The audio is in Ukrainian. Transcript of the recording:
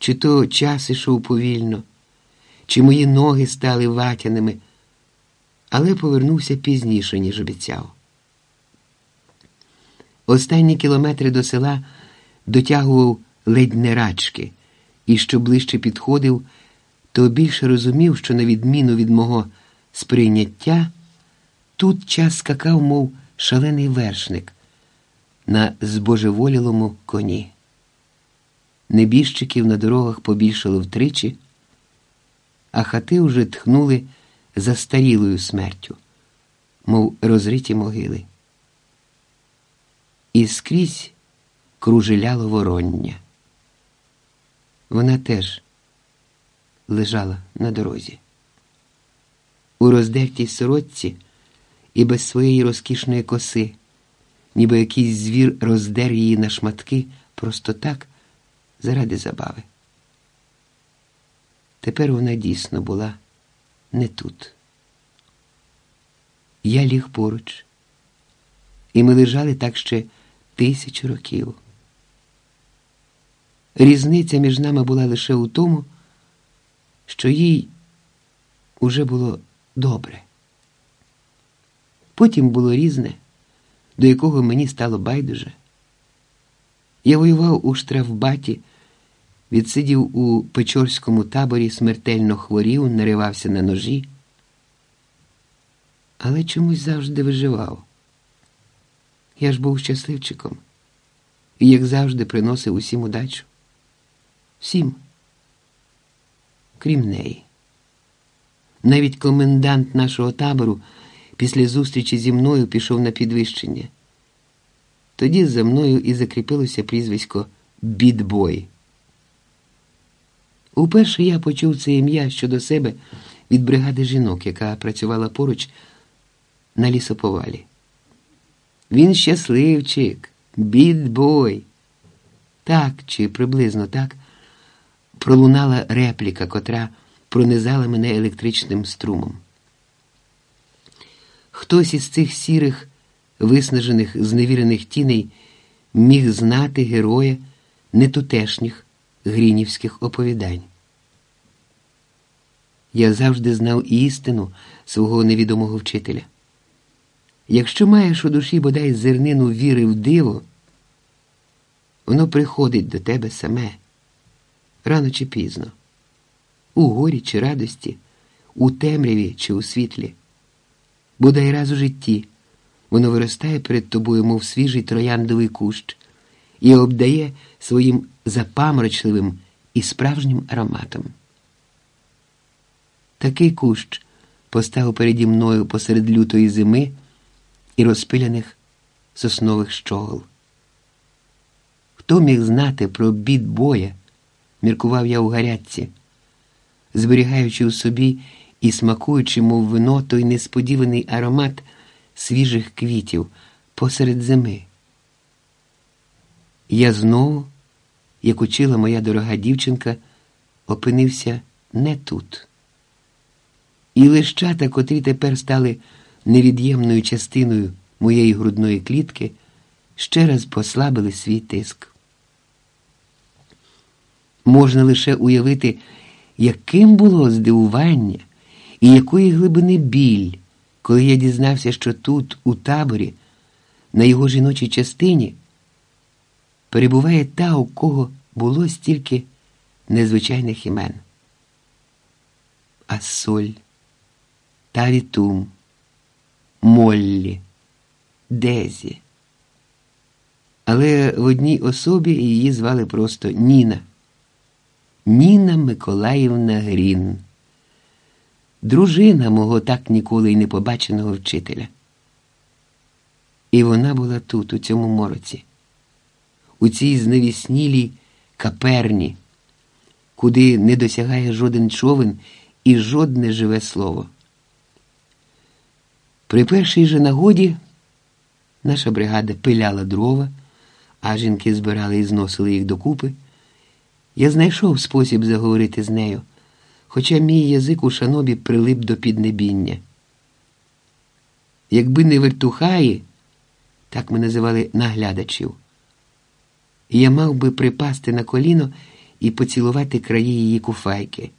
чи то час ішов повільно, чи мої ноги стали ватяними, але повернувся пізніше, ніж обіцяв. Останні кілометри до села дотягував ледь не рачки, і що ближче підходив, то більше розумів, що, на відміну від мого сприйняття, тут час скакав, мов шалений вершник на збожеволілому коні. Небіжчиків на дорогах побільшало втричі, а хати вже тхнули застарілою смертю, мов розриті могили. І скрізь кружеляло вороння. Вона теж лежала на дорозі. У роздертій сорочці і без своєї розкішної коси, ніби якийсь звір роздер її на шматки просто так, заради забави. Тепер вона дійсно була не тут. Я ліг поруч, і ми лежали так ще тисячу років. Різниця між нами була лише у тому, що їй уже було добре. Потім було різне, до якого мені стало байдуже. Я воював у штрафбаті, відсидів у Печорському таборі, смертельно хворів, наривався на ножі, але чомусь завжди виживав. Я ж був щасливчиком і, як завжди, приносив усім удачу. Всім, крім неї. Навіть комендант нашого табору після зустрічі зі мною пішов на підвищення. Тоді за мною і закріпилося прізвисько Бідбой. Уперше я почув це ім'я щодо себе від бригади жінок, яка працювала поруч на лісоповалі. Він щасливчик, бідбой. Так чи приблизно так пролунала репліка, котра пронизала мене електричним струмом. Хтось із цих сірих, виснажених, зневірених тіней міг знати героя нетутешніх грінівських оповідань. Я завжди знав істину свого невідомого вчителя. Якщо маєш у душі бодай зернину віри в диво, воно приходить до тебе саме рано чи пізно, у горі чи радості, у темряві чи у світлі. Бодай раз у житті воно виростає перед тобою, мов свіжий трояндовий кущ, і обдає своїм запаморочливим і справжнім ароматом. Такий кущ постав переді мною посеред лютої зими і розпиляних соснових щогол. Хто міг знати про бід боя, міркував я у гарячці, зберігаючи у собі і смакуючи, мов вино, той несподіваний аромат свіжих квітів посеред зими. Я знову, як учила моя дорога дівчинка, опинився не тут. І лищата, котрі тепер стали невід'ємною частиною моєї грудної клітки, ще раз послабили свій тиск. Можна лише уявити, яким було здивування і якої глибини біль, коли я дізнався, що тут, у таборі, на його жіночій частині, перебуває та, у кого було стільки незвичайних імен. Ассоль, Тарітум, Моллі, Дезі. Але в одній особі її звали просто Ніна. Ніна Миколаївна Грін, дружина мого так ніколи й не побаченого вчителя. І вона була тут, у цьому мороці, у цій зневіснілій каперні, куди не досягає жоден човен і жодне живе слово. При першій же нагоді наша бригада пиляла дрова, а жінки збирали і зносили їх докупи. Я знайшов спосіб заговорити з нею, хоча мій язик у шанобі прилип до піднебіння. Якби не вертухаї, так ми називали наглядачів, я мав би припасти на коліно і поцілувати краї її куфайки.